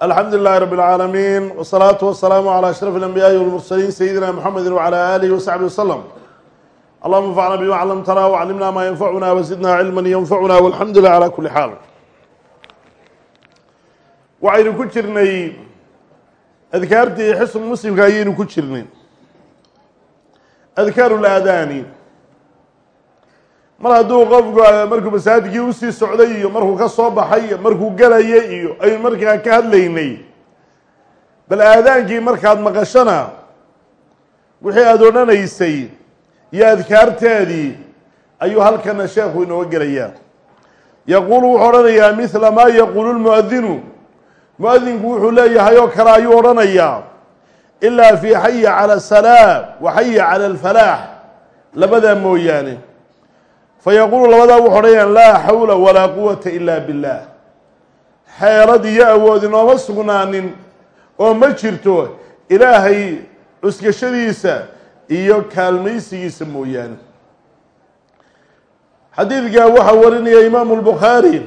alxamdu lilahi rab اlcaalamiin wsalaatu wasalaamu calى ashraf اlanbiyaaءi wاlmursaliin sayidina mxamedi wcalى alihi wasaxbi waslm allahuma anfacna bima clamtana wclimna ma yanfacuna wzidna cilma ynfacuna walxamdu lilah calى kuli xaal waxaynu ku jirnay adkaartii xisn muslimka ayaynu ku jirnay adkaaru اlaadaani mar hadduu qofku markuu masaajidkii u sii socday iyo markuu ka soo baxay iyo markuu gelayay iyo aynu markaa ka hadlaynay bal aadaankii markaad maqashana wixii aada odhanaysay iyo adkaarteedii ayuu halkana sheekhu inooga gelayaa. Yaquulu wuxuu odhanayaa mithla maa yaquulu lmuadinu mu'adinku wuxuu leeyahay oo kale ayuu odhanayaa ilaa fi xaya cala asalaam wa xaya cala alfalaax. Labadaa mooyaane fayaquulu labadaa wuxu odhanayaan laa xawla walaa quwata ila billah xeelad iyo awood inooma sugnaanin oo ma jirto ilaahay cuskashadiisa iyo kaalmaysigiisa mooyaane xadiidkaa waxaa warinaya imaamu lbukhaari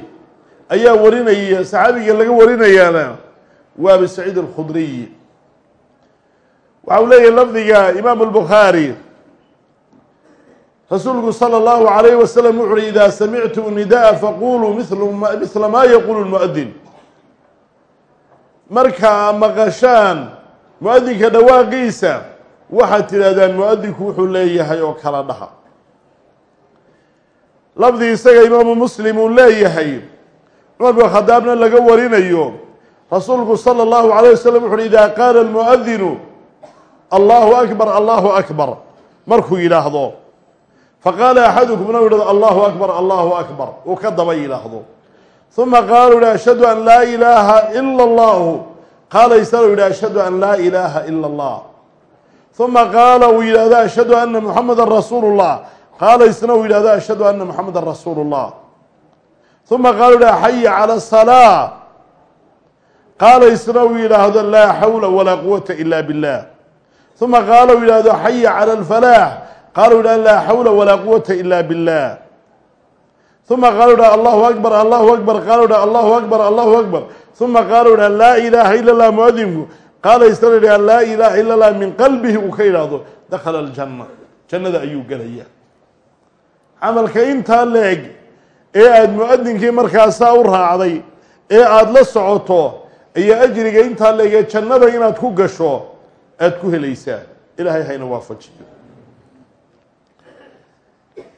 ayaa warinaya saxaabiga laga warinayaana waa abi saciid alkhudriy waxa uu leeyahay lafdiga imaamu lbukhaari rasuulku salى اllahu عalayh waslm wuxu uhi ida samictu nidaءa faquluu mila ma yaqulu lmuadin markaa maqashaan mu-adinka dhawaaqiisa waxaad tidhahdaan mu-adinku wuxuu leeyahay oo kala dhaha lafdi isaga imaamu muslim uu leeyahay cumar bin khadaabna laga warinayo rasuulku salى اllahu عalيه waslm wuxu uhi ida qaala اlmuadinu allahu akbar allahu akbar markuu yidhaahdo faqaala axadukum inuu yidhahdo allahu akbar allahu akbar uu ka daba yidhaahdo uma qaala u yihi ashhadu an laa ilaaha ila allahu qaala isana u yihi ashhadu an laa ilaaha ila allah uma qaala uu yidhahdo ashhadu ana muxameda rasuulu llah qaala isna uu yidhahdo ashhadu ana muxameda rasuulu llah uma qaala u yihi xaya cala salaa qaala isna uu yidhaahdo laa xawla walaa quwata ila billah uma qaala uu yidhahdo xaya cala alfalaax qaala u yidhah laa xawla walaa quwata ila billah uma qaala u yidhah allahu akbar allahu akbar qaala u yidhah allahu akbar allahu akbar uma qaala u yidhah laa ilaaha ila llah muadinku qaala isna yidhah laa ilaaha ila llah min qalbihi uu ka yidhaahdo dakhala aljanna jannada ayuu gelaya camalka intaa leeg ee aada mu'adinkii markaasaa u raacday ee aada la socoto iyo ajriga intaa leeg ee jannada inaad ku gasho aada ku helaysaa ilaahay hayna waafajiyo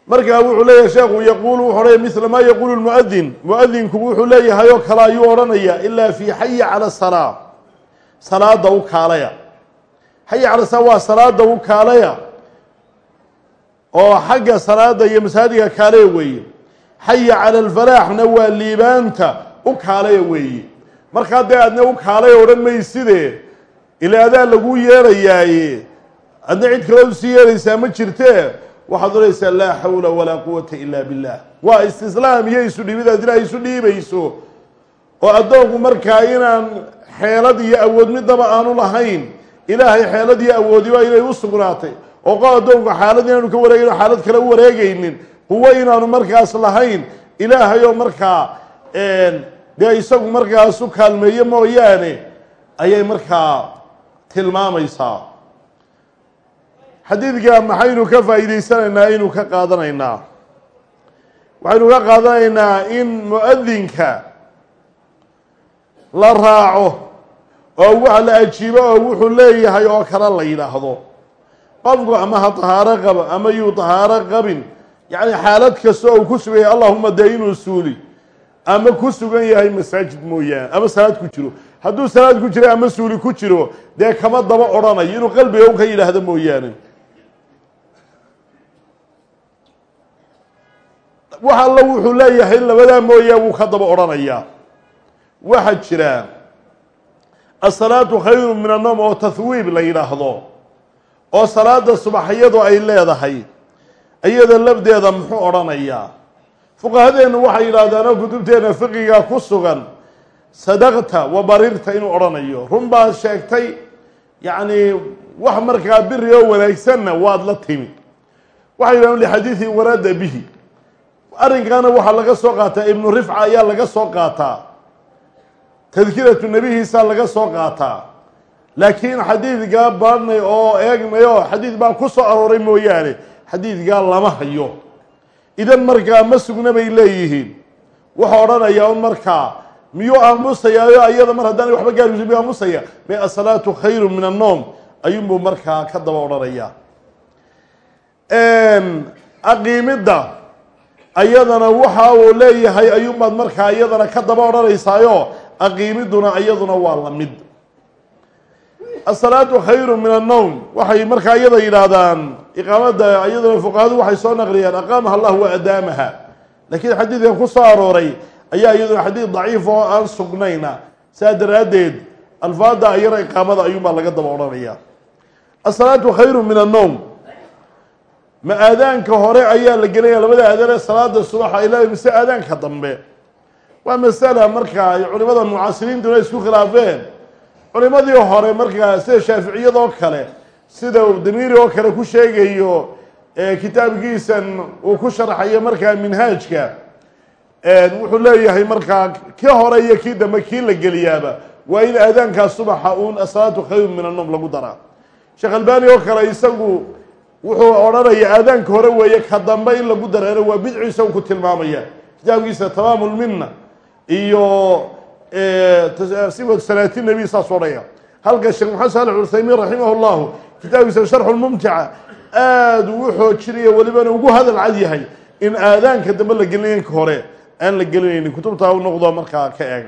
markaa wuxuu leeyahay sheekhu yaquulu wuxu odhanaya mila maa yaquulu lmuadin mu'adinku wuxuu leeyahay oo kale ayuu odhanaya ilaa fi xaya cala salaa. Salaada u kaalaya. Xaya cala salaa waa salaada u kaalaya oo xagga salaada iyo masaajidka kaalaya weeye. Xaya cala alfalaaxna waa liibaanta u kaalaya weeye. Markaa dee adna u kaalaya odhan mayside ila adaa lagu yeerayaaye adna cid kale u sii yeeraysaa ma jirtee waxaad odhanaysaa laa xawla walaa quwata ila billah. Waa istislaam iyo isu dhiibid aad ilaahay isu dhiibayso. Oo addoonku markaa inaan xeelad iyo awood midnaba aanu lahayn ilaahay xeelad iyo awoodi waa inay u sugnaatay. Oo qo addoonku xaalad inaanu ka wareegayn o xaalad kale u wareegaynin quwo inaanu markaas lahayn. Ilaahay oo markaa dee isagu markaas u kaalmeeye mooyaane ayay markaa tilmaamaysaa xadiidka maxaynu ka faa'iidaysanaynaa inuu ka qaadanaynaa. Waxaynu ka qaadanaynaa in mu'adinka la raaco oo wax la ajiibo oo wuxuu leeyahay oo kale la yidhaahdo. Qofku ama ha tahaaro qabo ama yuu tahaaro qabin yacni xaalad kasta uu ku sugan yahay allahuma dee inuu suuli. Ama ku sugan yahay masaajid mooyaane ama salaad ku jiro. Hadduu salaad ku jiro ama suuli ku jiro dee kama daba odhanayo inuu qalbiga u ka yidhaahdo mooyaane wax alla wuxuu leeyahay labadaa mooyaa wuu ka daba odhanayaa. Waxaa jira asalaatu khayru min annoom oo tahwiib la yidhaahdo oo salaada subaxyadu ay leedahay iyada lafdeeda muxuu odhanayaa. Fuqahadeennu waxay yidhaahdaan oo kutubteena fiqiga ku sugan sadaqta wa barirta inuu odhanayo. Run baad sheegtay yacni wax markaa biri oo wanaagsanna waad la timi. Waxay yidhahdeen lixadiidi warada bihi arrinkaana waxaa laga soo qaataa ibnu rifca ayaa laga soo qaataa tadkiratu nebihiisaa laga soo qaataa laakiin xadiidgaa baadhnay oo eegnay oo xadiid baa ku soo arooray mooyaane xadiidgaa lama hayo. Idan markaa ma sugna bay leeyihiin. Wuxuu odhanayaa un markaa miyuu aamusayaayo iyada mar haddaanay waxba gaarisa miyuu aamusaya me asalaatu khayru min annoom ayuunbuu markaa ka daba odhanayaa. Aqiimidda ayadana waxa uu leeyahay ayuunbaad markaa iyadana ka daba odhanaysaayo aqiimiduna iyaduna waa la mid. Asalaatu khayru min annowm waxay markaa iyada yidhaahdaan iqaamada iyaduna fuqahadu waxay soo naqliyaan aqaamaha allah wa adaamaha laakiin xadiidkan ku soo arooray ayaa iyaduna xadiid daciif oo aan sugnayna saa daraaddeed alfaada ayana iqaamada ayuunbaa laga daba odhanaya asalaatu khayru min annowm ma aadaanka hore ayaa la gelinaya labada aadaan ee salaada subaxa ilaa mise aadaanka dambe. Waa masala markaa ay culimada mucaasiriintuna isku khilaafeen. Culimadii hore markaa sida shaaficiyadoo kale sida damiiri oo kale ku sheegayo kitaabkiisan uu ku sharxayo markaa minhaajka wuxuu leeyahay markaa kii hore iyo kii dambe kii la geliyaaba waa in aadaankaa subaxa uun asalaatu khayru min annoom lagu daraa. Sheekh albani oo kale isagu wuxuu odhanaya aadaanka hore weeye ka dambe in lagu dareero waa bidciisa u ku tilmaamaya. Kitaabkiisa tamaam lminna iyo siwat salaati nebi saas odhaya. Halka sheekh maxamed saalex uthaymiin raximah llahu kitaabkiisa sharxu lmumtica aada uu xoojinaya welibana ugu hadal cad yahay in aadaanka dambe la gelinka hore aan la gelinaynin. Kutubtaa u noqdo markaa ka eeg.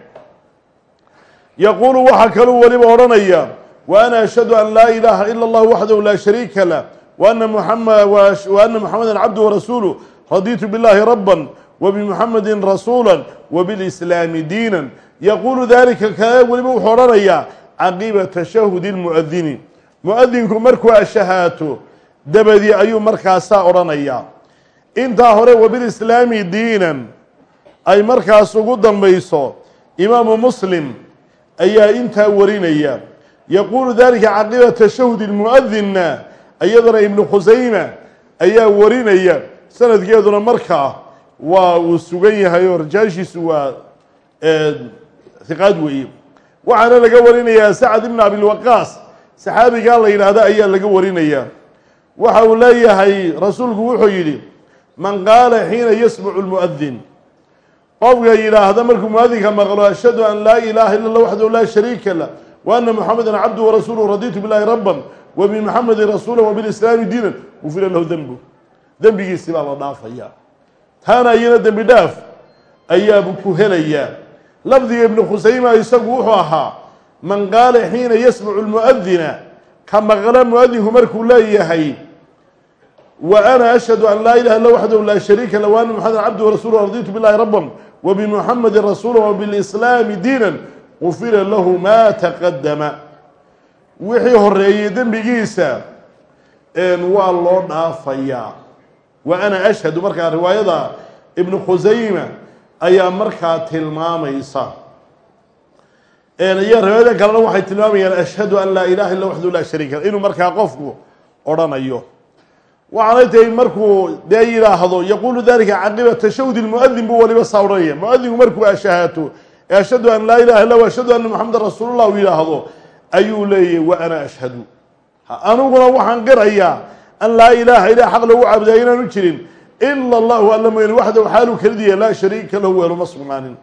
Yaquulu waxaa kaluu weliba odhanaya wa ana ashhadu an laa ilaaha ila allah waxdahu laa shariika lah وأن محمد وأن محمدا عبده ورسوله رضيت بالله ربا وبمحمد رسولا وبالإسلام دينا يقول ذلك كلام weliba wuxuu odhanayaa caqiba tashahudi lmuadini muadinku markuu ashahaato dabadii ayuu markaasaa odhanayaa intaa hore wabilislaami diinan ay markaas ugu dambayso imaamu muslim ayaa intaa warinaya yaquulu dalika caqiba tashahudi lmuadinna iyadana ibnu khusayma ayaa warinaya sanadkeeduna markaa waa uu sugan yahay oo rajaashiisu waa hiqaad weeye. Waxaana laga warinayaa sacad ibn abilwaqaas saxaabigaa la yidhaahda ayaa laga warinaya. Waxa uu leeyahay rasuulku wuxuu yidhi man qaala xiina yasmacu lmuadin qofka yidhaahda markuu muadinka maqlo ashhadu an laa ilaha illa allah waxdahu laa shariika lah wa ana muxameda cabduhu warasuuluhu raditu billahi raban wbimxamedi rasuula wbilislaami diinan gufira lahu dembu dembigiisi baa la dhaafaya. Taana iyana dembi dhaaf ayaabu ku helayaa lafdiga ibnu khusayma isagu wuxuu ahaa man qaala xiina yasmacu lmuadina ka maqla muadinku markuu leeyahay wa ana ashhadu an laa ilaha illa waxdahu laa shariika lah waana maxamed cabdu rasuul raditu billahi raban wbimuxamedi rasuula wbilislaami diinan gufira lahu ma taqadama wixii horeeyey dembigiisa waa loo dhaafayaa wa ana ashhadu markaa riwaayada ibnu khusayma ayaa markaa tilmaamaysa. Iyo riwaayada kalena waxay tilmaamayaan ashhadu an laa ilaha illa waxdu laa shariika inuu markaa qofku odhanayo. Waxaanay tahay markuu dee yidhaahdo yaquulu dalika caqiba tashahudi lmuadin buu waliba saa odhanaya muadinku markuu ashahaato ashhadu an laa ilaha illa ashhadu ana maxameda rasuulullah ayuu leeyahy wa ana ashhadu. Aniguna waxaan qirayaa an laa ilaaha ilah xaq lagu caabudaa inaanu jirin. Ila allahu alla mooyane waxdahu xaaluu kelidiya laa shariika lahu weeluma sugnaanin.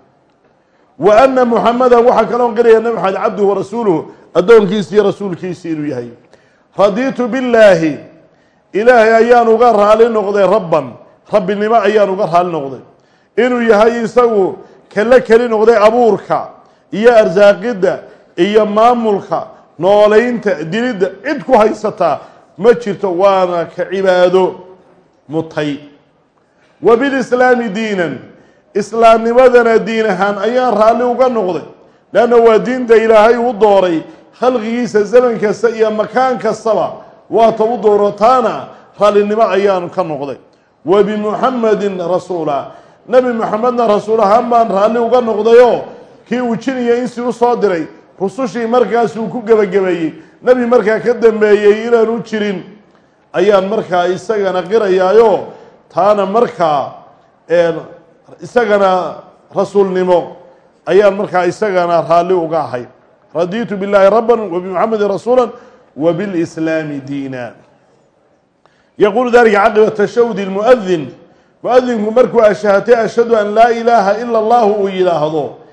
Wa ana muxamadan waxaa kaloon qiraya nabi maxamed cabduhu warasuuluhu addoonkiisi iyo rasuulkiisi inuu yahay. Radiitu billaahi ilaahay ayaan uga raali noqday rabban rabbinimo ayaan uga raali noqday. Inuu yahay isagu kala keli noqday abuurka iyo arsaaqidda iyo maamulka noolaynta dilidda cid ku haysataa ma jirto waana ka cibaado mutay. Wa bilislaami diinan islaamnimadana diin ahaan ayaan raalli uga noqday leanna waa diinta ilaahay u dooray khalqigiisa zaman kasta iyo makaan kastaba waata u doorotaana raallinimo ayaanu ka noqday. Wa bimuxamedin rasuula nebi moxamedna rasuul ahaan baan raalli uga noqdayoo kii uu jiniya insii u soo diray rusushii markaasuu ku gebagabeeyey nebi markaa ka dambeeyey inaanu jirin. Ayaa markaa isagana qirayaayo. Taana markaa isagana rasuulnimo. Ayaan markaa isagana raalli uga ahay. Radiitu billaahi rabban wabimuxamedin rasuula wabilslaami diina. Yaquulu dalika caqiba tashawdi muadin muadinku markuu ashahatay ashhadu an laa ilaaha ila allahu uu yidhaahdo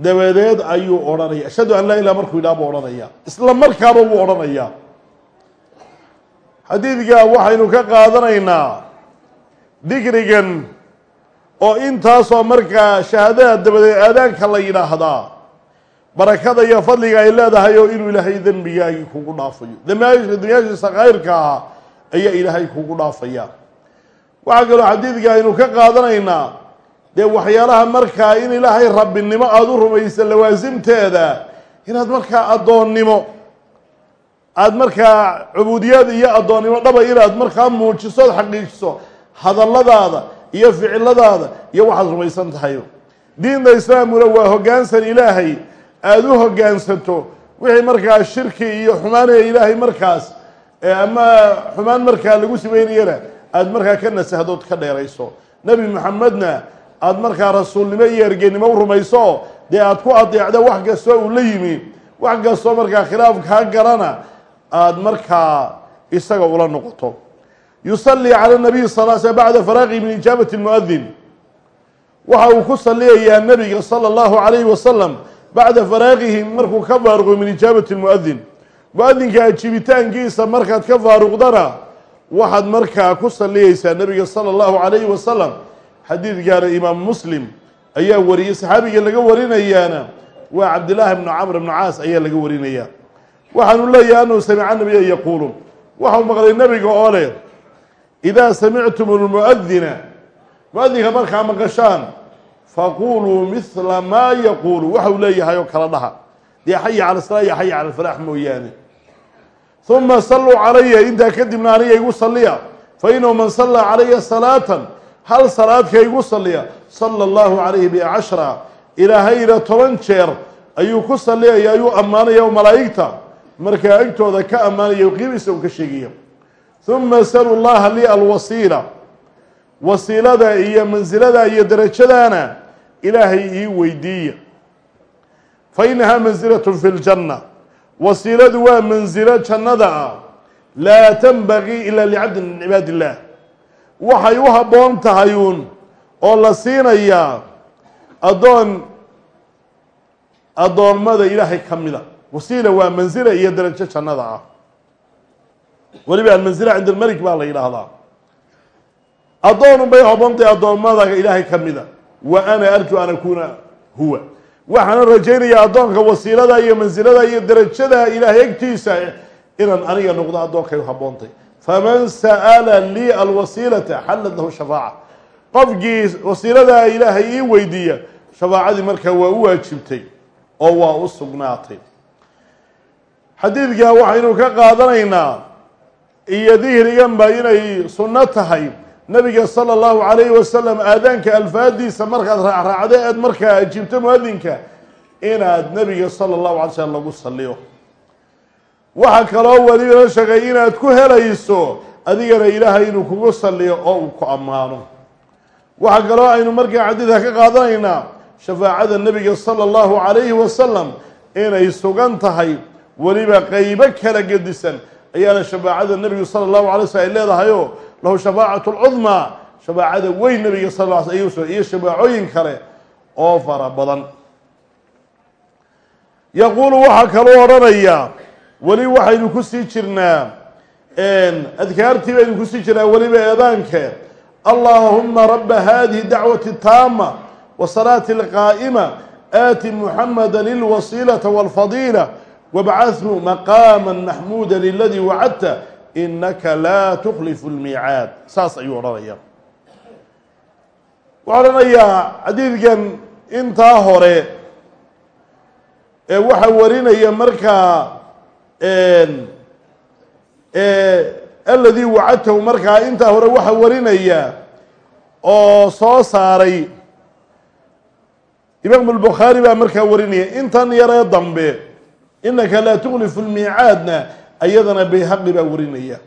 dabadeed ayuu odhanaya. Ashhadu an laa ilah markuu yidhaha buu odhanaya. Isla markaaba wuu odhanaya. Xadiidka waxaynu ka qaadanaynaa dikrigan oo intaasoo markaa shahaadada dabadeed aadaanka la yidhaahdaa barakada iyo fadliga ay leedahay oo inuu ilaahay dembigaagii kugu dhaafayo. Dembiyaashiisa khayrka ahaa ayaa ilaahay kugu dhaafaya. Waxaa kaloo xadiidka aynu ka qaadanaynaa dee waxyaalaha markaa in ilaahay rabbinimo aada u rumaysa lawaasimteeda inaad markaa addoonnimo aada markaa cubuudiyad iyo addoonnimo dhaba inaad markaa muujiso od xaqiijiso hadalladaada iyo ficiladaada iyo waxaad rumaysan tahay diinta islaamkuna waa hoggaansan ilaahay aada u hoggaansato wixii markaa shirki iyo xumaanaya ilaahay markaas ama xumaan markaa lagu simeynayana aada markaa ka nasahdood ka dheerayso. Nebi maxamedna aada markaa rasuulnimo iyo ergenimo u rumayso dee aada ku adeecda wax kastoo uu la yimi. Wax kastoo markaa khilaaf kaa garana aada markaa isaga ula noqoto. Yusalii cala nabiyi sal sl bacda faraaqi min ijaabati lmuadin waxa uu ku saliyayaa nabiga sala allahu calayhi wasalam bacda faraaqihi markuu ka faaruqo min ijaabati lmuadin mu'adinka ajibitaankiisa markaad ka faaruqdana waxaad markaa ku saliyeysaa nabiga sala allahu calayhi wasalam xadiidkaana imaamu muslim ayaa wariyey saxaabiga laga warinayaana waa cabdillaahi bnu camr bnu caas ayaa laga warinaya. Waxaanu leeyahay anuu samica nabiya yaquulu waxau maqlay nebiga oo leh idaa samictum lmuadina mu'adinka markaa maqashaan faquluu mila maa yaquulu waxau leeyahay oo kala dhaha dee xaya cala salaa iyo xaya cala alfalaax mooyaane. Uma saluu calaya intaa kadibna aniga igu saliya fa inahu man sallaa calaya salaatan hal salaadka igu saliya sala allahu calayhi bicashra ilaahayna toban jeer ayuu ku saliyaya ayuu ammaanaya o malaa'igta. Markaa agtooda ka ammaanaya qiimiisa uu ka sheegaya. Uma salu llaha li alwasiila. Wasiilada iyo mansilada iyo derajadaana ilaahay ii weydiiya. Fa inahaa mansilatun fi ljanna wasiiladu waa mansilo jannada ah. Laa tanbagii ila licabdin min cibaad illah waxay u habboon tahay uun oo la siinayaa addoon addoommada ilaahay ka mida. Wasiila waa mansila iyo derajo jannada ah. Weliba almansila cinda almelik baa la yidhaahdaa. Addoonun bay habboontahay addoommada ilaahay ka mida. Wa ana arju an akuuna huwa. Waxaana rajaynayaa addoonka wasiilada iyo mansilada iyo derajada ilaahay agtiisa inaan aniga noqdo addoonkay u habboontay faman sa'ala lii alwasiilata xallat lahu shafaaca. Qofkii wasiiladaa ilaahay ii weydiiya shafaacadii markaa waa u waajibtay oo waa u sugnaatay. Xadiidka waxaynu ka qaadanaynaa iyo dihriganba inay sunno tahay. Nabiga sala allahu calayhi wasalam aadaanka alfaadiisa markaad raacraacdo eed markaa ajiibto muadinka inaad nabiga sala allahu alay slm lagu saliyo waxaa kaloo welibana sheegay inaad ku helayso adigana ilaahay inuu kugu saliyo oo uu ku ammaano. Waxaa kaloo aynu markaa xadiidka ka qaadanaynaa shafaacada nabiga sala allahu calayhi wasalam inay sugan tahay weliba qeybo kala gedisan ayaana shafaacada nebigu sala allahu alay slm ay leedahayoo lahu shafaacatu lcudmaa shafaacada weyn nabiga sal l sl iyo shafaacooyin kale oo fara badan. Yaquulu waxaa kaloo odhanayaa weli waxaynu ku sii jirnaa adkaartii baynu ku sii jirnaa weliba eedaanke. Allaahuma raba hadihi dacwati taama wasalaati alqaa'ima aati muxamada lilwasiilata walfadiila wabcathu maqaama maxmuuda liladii wacadta inaka laa tuklifu lmiicaad saas ayuu odhanaya. Waxaa odhanayaa xadiidkan intaa hore ee waxaa warinaya markaa aladii wacadtahu markaa intaa hore waxaa warinaya oo soo saaray imaam albukhaari baa markaa warinaya intan yaree dambe inaka laa tuklifu lmiicaadna ayadana bayhaqi baa warinaya.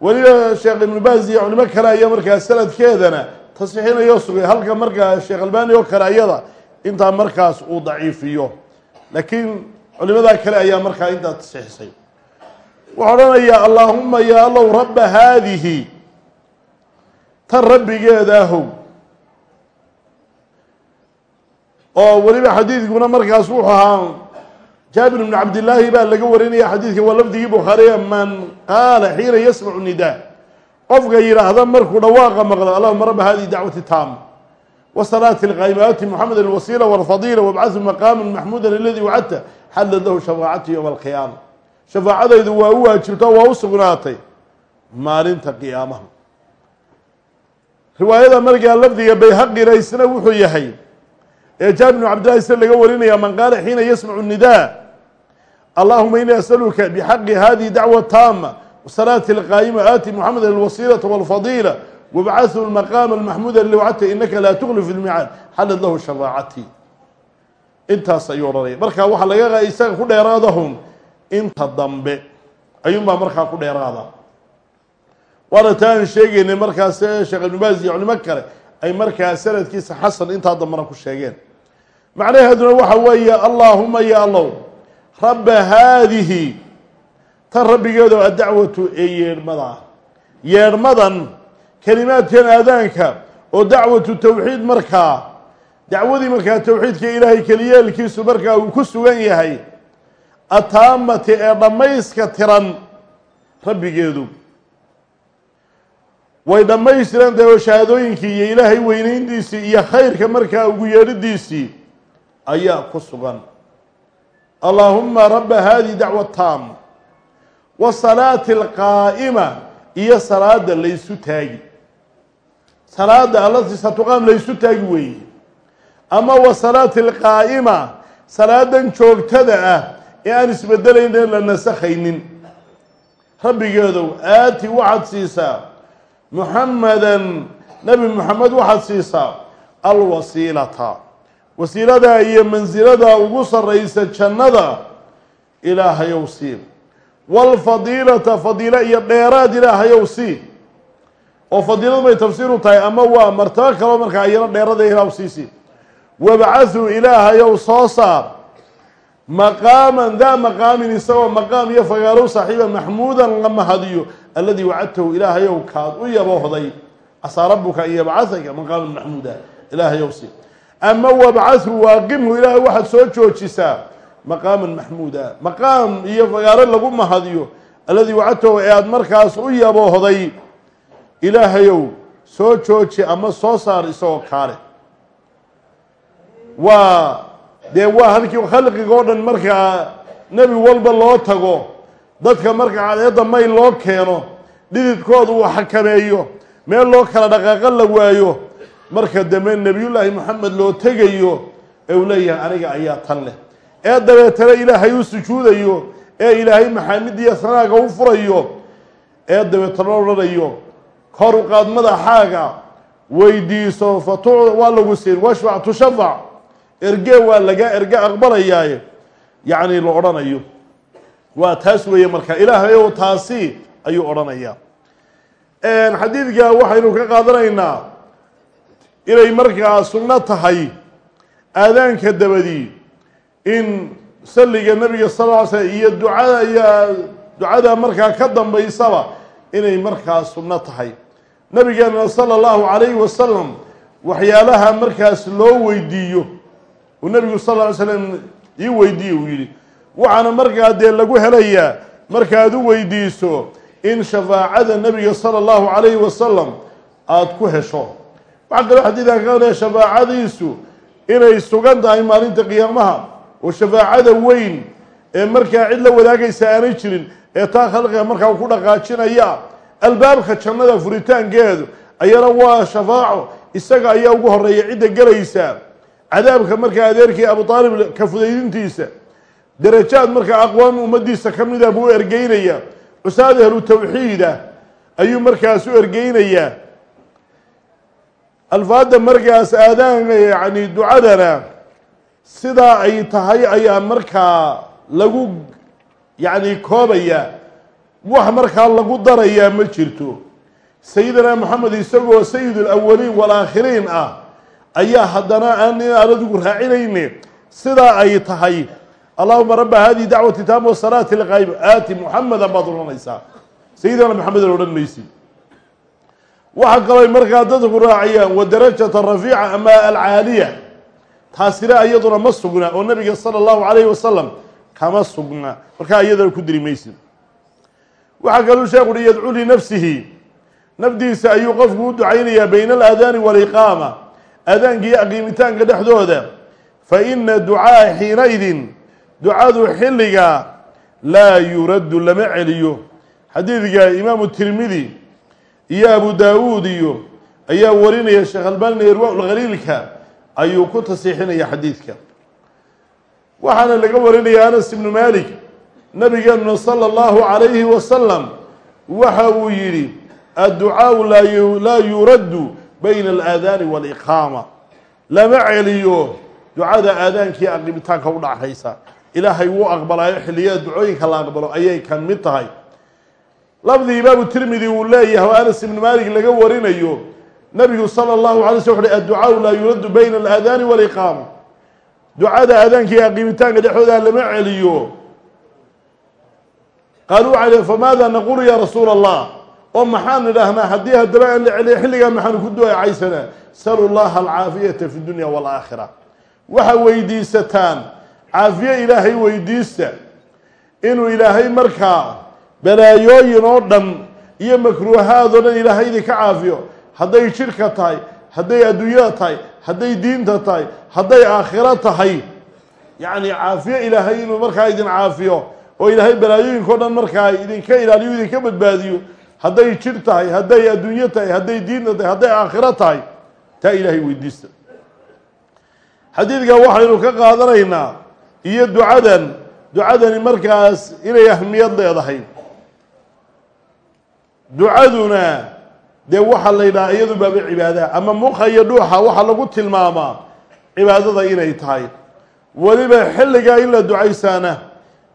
Weliba sheekh ibnu baaz iyo culimo kale ayaa markaa sanadkeedana tasxiixinayo sugay halka markaa sheekh albani oo kale ayada intaa markaas uu daciifiyo. Laakiin culimadaa kale ayaa markaa intaa tasxiixsay wuxuu odhanayaa allaahuma ya allow rabba haadihi tan rabbigeeda ahow oo weliba xadiidkuna markaas wuxuu ahaa jaabir bn cabdillaahi baa laga warinaya xadiidka waa lafdigii bukhaariya man qaala xiina yasmacu nidaa. Qofka yidhaahda markuu dhawaaqa maqlo allahuma rabba hadihi dacwati taama wasalaati lqaymaati muxameda alwasiila walfadiila wabcahu maqaama maxmuuda aladii wacadta xallad lahu shafaacati yowma alqiyaama shafaacadaydu waa u waajibto waa u sugnaatay maalinta qiyaamaha. Riwaayada markaa lafdiga bayhaqina isna wuxuu yahay ee jaabir bn cabdillahi sida laga warinaya man qaala xiina yasmacu nidaa allahuma ini asaluka bxaqi hadihi dacwa taama wasalaati alqaayima aati muxameda alwasiilata walfadiila wabcahu lmaqaama almaxmuuda liwacadta inaka laa tuklifu lmicaad xallad lahu shafaacati intaas ayuu odhanaya. Marka waxaa laga isaga ku dheeraadahun inta dambe. Ayuunbaa markaa ku dheeraada. Waana taa aan sheegaynay markaas sheekh ibnu baas iyo culimo kale ay markaa sanadkiisa xasan intaa dambena ku sheegeen. Macnaheeduna waxa weeye allaahuma ya allow rabba haadihi. Tan rabbigeedo addacwatu ee yeedhmada. Yeedhmadan kelimaadkan aadaanka oo dacwatu tawxiid markaa dacwadii markaa towxiidka ilaahay keliyeelkiisu markaa uu ku sugan yahay ataamati ee dhammayska tiran rabbigeedu. Way dhammaystiran tahay oo shahaadooyinkii iyo ilaahay weynayntiisii iyo khayrka markaa ugu yeedhidiisii ayaa ku sugan. Allaahuma rabba hadihi dacwa taama wasalaati alqaa'ima iyo salaada laysu taagi. Salaada allati satuqaam laysu taagi weeye ama wasalaati alqaa'ima salaadan joogtada ah ee aan isbedelaynin la nasakhaynin rabbigeedow aati waxaad siisaa. Muxamadan nebi moxamed waxaad siisaa. Alwasiilata. Wasiiladaa iyo mansilada ugu sarraysa jannada ilaahayow sii. Waalfadiilata fadiilo iyo dheeraad ilaahayow sii. Oo fadiiladu bay tafsiir u tahay ama waa martabo kaloo markaa iyana dheerada ilaah siisi wabcahuu ilaahayow soo saar maqaaman daa maqaamin isagoo maqaam iyo fagaarow saaxiiba maxmuudan la mahadiyo alladii wacadtahu ilaahayow kaad u yaboohday casaa rabuka an yabcahaka maqaaman maxmuuda ilaahayow si. Ama wabcahuu waaqimhu ilaahay waxaad soo joojisaa maqaaman maxmuuda maqaam iyo fagaaro lagu mahadiyo alladii wacadtahu ee aada markaas u yaboohday ilaahayow soo jooji ama soo saar isagoo kaale waa dee waa halkii khalqiga oo dhan markaa nebi walba loo tago dadka marka cadeedda may loo keeno dhididkooda uu xakameeyo meel loo kala dhaqaaqo la waayo marka dambe nebiyullaahi moxamed loo tegayo ee uu leeyahay aniga ayaa tan leh. Ee dabeetana ilaahay u sujuudayo ee ilaahay maxaamidiya sanaaga u furayo ee dabeetana odhanayo kor u qaad madaxaaga weydiiso fatu waa lagu siin washfac tushafac erge waa laga erge aqbalayaaye yacni la odhanayo waa taas weeye marka ilaahayow taasi ayuu odhanayaa xadiidka waxaynu ka qaadanaynaa inay markaa sunno tahay aadaanka dabadii in salliga nabiga sal slm iyo ducada iyo ducada markaa ka dambaysaba inay markaa sunno tahay. Nabigeena sala allahu calayhi wasalam waxyaalaha markaas loo weydiiyo uu nabigu sal ly slam ii weydiiye uu yidhi waxaana markaa dee lagu helayaa markaad u weydiiso in shafaacada nabiga sala allahu calayhi wasalam aada ku hesho. Waxaa kaloo xadiidkan ka qadaya shafaacadiisu inay sugan tahay maalinta qiyaamaha oo shafaacada weyn ee markaa cid la wadaagaysa aanay jirin ee taa khalqiga markaa ku dhaqaajinaya albaabka jannada furitaankeedu ayana waa shafaaco isaga ayaa ugu horreeya cidda gelaysa cadaabka markaa adeerkii abu aalib ka fudaydintiisa darajaad markaa aqwaam ummadiisa ka mida buu ergeynaya cusaad ahlu tawxiida ayuu markaas u ergeynayaa. Alfaadda markaas aadaan yani ducadana sidaa ay tahay ayaa markaa lagu yacni koobaya. Wax markaa lagu darayaa ma jirto. Sayidina moxamed isagoo sayid alawaliin walaakhiriin ah ayaa haddana aan aan adigu raacinayne sidaa ay tahay. Allahuma raba hadihi dacwati taama wasalaati lqaayb aati muxameda baad odhanaysaa sayidina maxamed la odhan maysid waxaa kaloo markaa dadku raaciyaan wadarajata rafiica ama alcaaliya. Taasina iyaduna ma sugna oo nabiga sala allahu calayhi wasalam kama sugna. Markaa iyadana ku diri maysid waxaa kaluu sheekhu uhi yadcu linafsihi nafdiisa ayuu qofku u ducaynayaa bayna alaadaani waaliqaama aadaanka iyo aqiimitaanka dhexdooda fa ina ducaa xiinaidin ducadu xilliga laa yuraddu lama celiyo. Xadiidka imaamu tirmidi iyo abu daawuud iyo ayaa warinaya sheekh albani irwa lkhaliilka ayuu ku tasiixinaya xadiidka. Waxaana laga warinaya anas ibnu malik nabigeenuna sala allahu calayhi wasalam waxa uu yidhi adducaau laa yuraddu bayna alaadaani waaliqaama lama celiyo ducada aadaankii aqibitaanka u dhaxaysa ilaahay wuu aqbalaayo xilliyada ducooyinka la aqbalo ayay ka mid tahay. Lafdi imaamu tirmidi uu leeyahay oo anas ibnu maalik laga warinayo nabigu sala allahu alay sl uxu adducaau laa yuraddu bayna alaadaani waaliqaama ducada aadaanka iyo aqibitaanka dhexdooda lama celiyo. Qaaluu waxay famaada naqulu ya rasuula allah oo maxaan idhaahnaa haddii haddaba aan la celiyo xilligaa maxaanu ku ducaysanaa salu llaha alcaafiyata fi dunya waalaakhira waxa weydiisataan caafiye ilaahay weydiista inuu ilaahay markaa balaayooyin oo dhan iyo makruuhaad oo dhan ilaahay idinka caafiyo hadday jidhka tahay hadday adduunyada tahay hadday diinta tahay hadday aakhiro tahay yacni caafiye ilaahay inuu markaa idin caafiyo oo ilaahay balaayooyinka o dhan markaa idinka ilaaliyo idinka badbaadiyo hadday jir tahay hadday adduunyo tahay hadday diinta tahay hadday aakhiro tahay taa ilaahay weydiista. Xadiidka waxaynu ka qaadanaynaa iyo ducadan ducadani markaas inay ahmiyad leedahay. Ducaduna dee waxaa la yidhaha iyadu baaba cibaadaha ama muqa iyo dhuuxa waxaa lagu tilmaamaa cibaadada inay tahay. Weliba xilligaa in la ducaysaana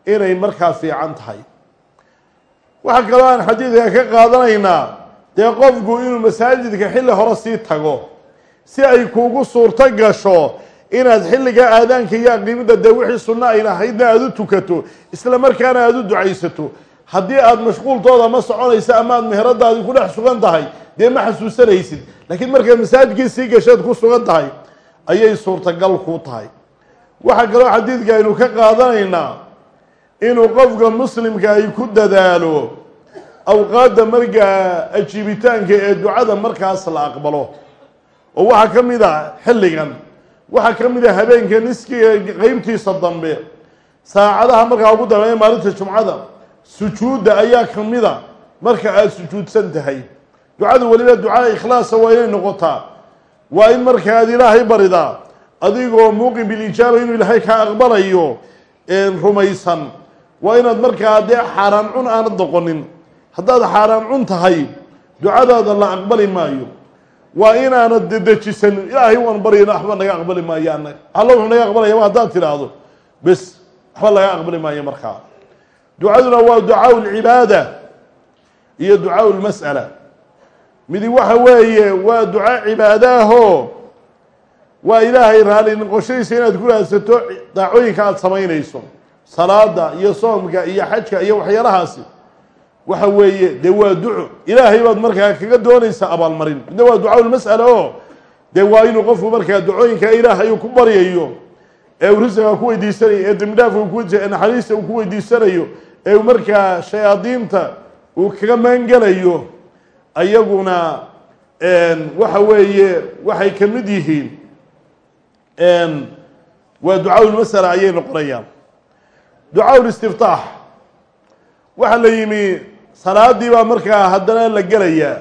inay markaa fiican tahay waxaa kaloo aan xadiidka ka qaadanaynaa dee qofku inuu masaajidka xilli hore sii tago si ay kuugu suurto gasho inaad xilligaa aadaanka iyo aqiimada dee wixii sunno ay lahaydna aada u tukato isla markaana aada u ducaysato. Haddii aada mashquultooda ma soconayso ama aad meheradaadi ku dhex sugan tahay dee ma xasuusanaysid. Laakiin markaad masaajidkii sii gasheed ku sugan tahay ayay suurtagal ku tahay. Waxaa kaloo xadiidka aynu ka qaadanaynaa inuu qofka muslimka ay ku dadaalo awqaadda markaa ajiibitaanka ee ducada markaas la aqbalo. Oo waxaa ka mid a xilligan waxaa ka mid a habeenka niskiga qeybtiisa dambe saacadaha markaa ugu dambeeya maalinta jumcada sujuudda ayaa ka mid a marka aada sujuudsan tahay. Ducadu weliba ducaa ikhlaasa waa inay noqotaa. Waa in marka aad ilaahay baridaa adigoo muuqin bilijaaba inuu ilaahay kaa aqbalayo rumaysan waa inaad markaa dee xaaraan cun aanad noqonin haddaad xaaraan cun tahay ducadaada la aqbali maayo. Waa inaanad dedejisan ilaahay waan baryana waxba naga aqbali maayo anaga alla wuxuu naga aqbalaya haddaad tidhaahdo. Bes waxba laga aqbali maayo markaa. Ducaduna waa ducaau lcibaada iyo ducaau lmas'ala midi waxa weeye waa duca cibaadaahoo waa ilaahay raali noqoshadiisa inaad ku raadsato daacooyinka aada samaynayso salaada iyo soomka iyo xajka iyo waxyaalahaasi. Waxa weeye dee waa duco. Ilaahay baad markaa kaga doonaysaa abaalmarin. Midna waa ducaa lmas'ala oo dee waa inuu qofku markaa ducooyinka ilaahay uu ku baryayo ee uu risiqa ku weydiisanayo ee dembidhaafka uu ku ee naxariista uu ku weydiisanayo ee uu markaa shayaadiinta uu kaga maangelayo ayaguna waxa weeye waxay ka mid yihiin waa ducaaulmasala ayay noqonayaan ducaaul-istiftaax waxaa la yimi salaadii baa markaa haddana la gelayaa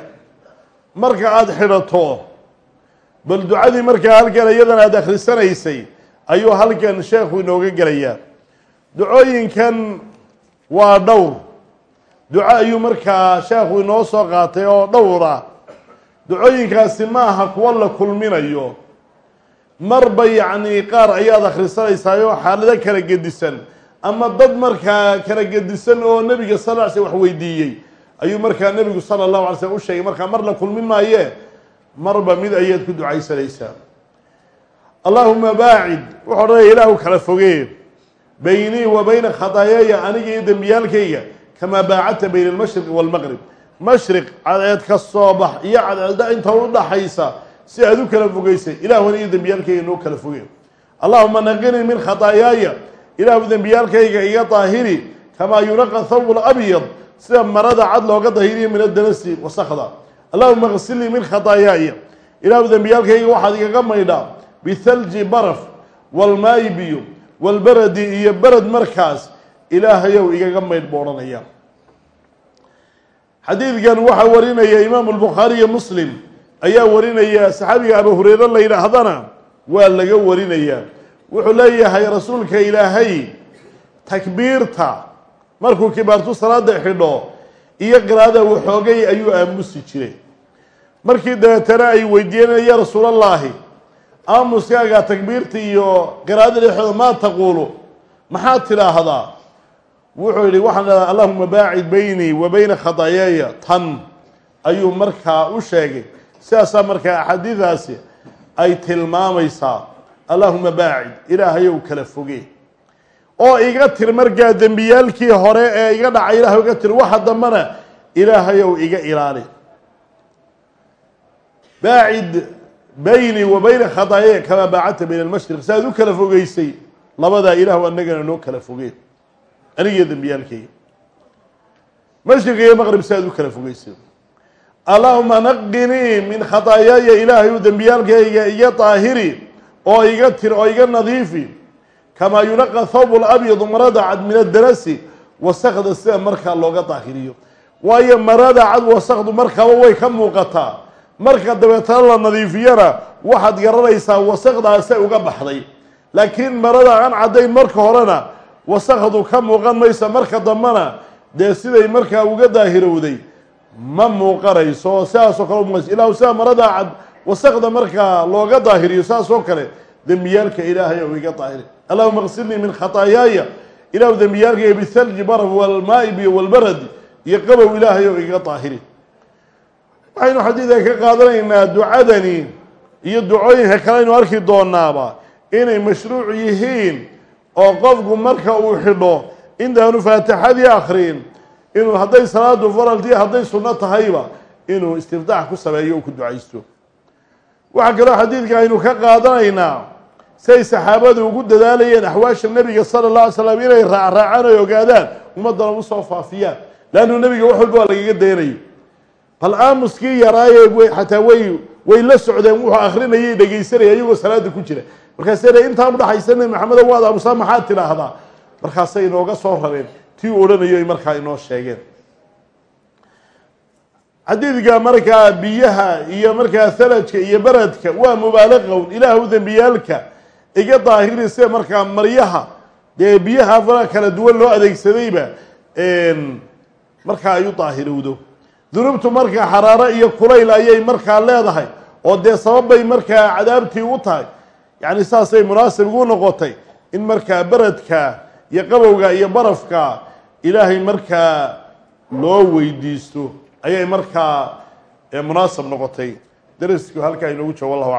marka aada xidhato bal ducadii markaa halkan iyadan aada akhrisanaysay ayuu halkan sheekhu inooga gelayaa ducooyinkan waa dhowr. Duco ayuu markaa sheekhu inoo soo qaatay oo dhowra. Ducooyinkaasi ma aha kuwa la kulminayo. Marba yacni qaar ayaad akhrisanaysaayoo xaalado kala gedisan ama dad markaa kala gedisan oo nebiga sal ly slm wax weydiiyey. Ayuu markaa nebigu sala allahu alay slm u sheegay markaa mar la kulmin maaye marba mid ayaad ku ducaysanaysaa. Allaahuma baacid wuxuu odhanaya ilaahu kala fogee. Beynii wa bayna khadaayaaya aniga iyo dembiyaalkayga kamaa baacadta bayna almashriqi waalmaqrib mashriq cadceed ka soo bax iyo cadceedda inta u dhaxaysa si aad u kala fogeysay ilaahuna iyo dembiyaalkayga noo kala fogee allahuma naqinii min khataayaaya ilaahu dembiyaalkayga iga daahiri kamaa yunaqa thawb labyad sida marada cad looga dahiriyo min adanasi wasakda allahuma qsilnii min khataayaaya ilaahu dembiyaalkayga waxaad igaga maydhaa bithalji baraf walmaayi biyo walberadi iyo berad markaas ilaahayow igaga maydh buu odhanaya. Xadiidkan waxaa warinaya imaamu lbukhaari iyo muslim ayaa warinaya saxaabiga abu hureyre la yidhaahdana waa laga warinayaa wuxuu leeyahay rasuulka ilaahay takbiirta markuu kibaartu salaada xidho iyo qiraada waxoogay ayuu aamusi jiray. Markii dabeetana ay weydiiyeen ya rasuulallaahi aamuskaaga takbiirta iyo qiraada dhexooda maa taquulu? Maxaad tidhaahdaa? Wuxuu yihi waxaan dhadaa allahuma baacid beynii wa beyna khadaayaaya tan. Ayuu markaa u sheegay. Sidaasaa markaa axaadiidaasi ay tilmaamaysaa allahuma baacid ilaahayow kala foge. Oo iga tir markaa dembiyaalkii hore ee iga dhacay ilahay iga tir waxa dambana ilaahayow iga ilaali. Baacid beynii wa beyna khadaayaya kamaa baacadta bayna almashriq. Si aad u kala fogeysay labadaa ilaahu anagana noo kala fogeen anigiyo dembiyaalkayga mashriq iyo maqrib si aad u kala fogeysay. Allahuma naqinii min khataayaaya ilaahayu dembiyaalkayga iga daahiri oo iga tir oo iga nadiifi. Kamaa yunaqa thawb labyadu marada cad min adanasi wasakda sida markaa looga daahiriyo. Waayo marada cad wasakdu markaba way ka muuqataa marka dabeetana la nadiifiyana waxaad garanaysaa wasakdaasay uga baxday. Laakiin marada aan caddayn marka horena wasakdu ka muuqan maysa marka dambena. Dee siday markaa uga daahirowday ma muuqanayso. Sidaasoo kale ilahu sidaa marada cad wasakda markaa looga daahiriyo saas oo kale dembiyaalka ilaahay ou iga daahiri. Allahuma qsilnii min khataayaaya ilahu dembiyaalkayga bithalji baraf walmaai biyo walbaradi iyo qabow ilaahay ou iga daahiri. Waxaynu xadiidka ka qaadanaynaa ducadani iyo ducooyinka kale aynu arki doonaaba inay mashruuc yihiin oo qofku marka uu xidho intaanu faatixadii akrin inuu hadday salaadu faraltii hadday sunno tahayba inuu istiftaax ku sameeyo o ku ducaysto waxaa kaloo xadiidka aynu ka qaadanaynaa say saxaabadu ugu dadaalayeen axwaasha nebiga sala اlه alay slam inay raacraacaan oy ogaadaan ummaddana u soo faafiyaan. Leannu nebiga wax walba waa lagaga daynayo bal aamuskii yaraaye xataa way way la socdeen wuxuu akrinayay dhegaysanaya iyagoo salaada ku jira. Markaasena intaan udhaxaysa nebi maxamedo waad aamusaa maxaad tidhaahdaa. Markaasay inooga soo rareen. Tii u odhanayo ay markaa inoo sheegeen xadiidka markaa biyaha iyo markaa thalajka iyo beradka waa mubaalaqown ilaahu dembiyaalka iga daahiri markaa maryaha. Dee biyaha fara kala duwan loo adeegsadayba markaa ay u daahirowdo dunuubtu markaa xaraaro iyo kulayl ayay markaa leedahay oo dee sababbay markaa cadaabtii u tahay. Yacni saasay munaasib ugu noqotay in markaa beradka iyo qabowga iyo barafka ilaahay markaa loo weydiisto ayay markaa munaasab noqotay. Darisku halkaa inoogu joogo wallahu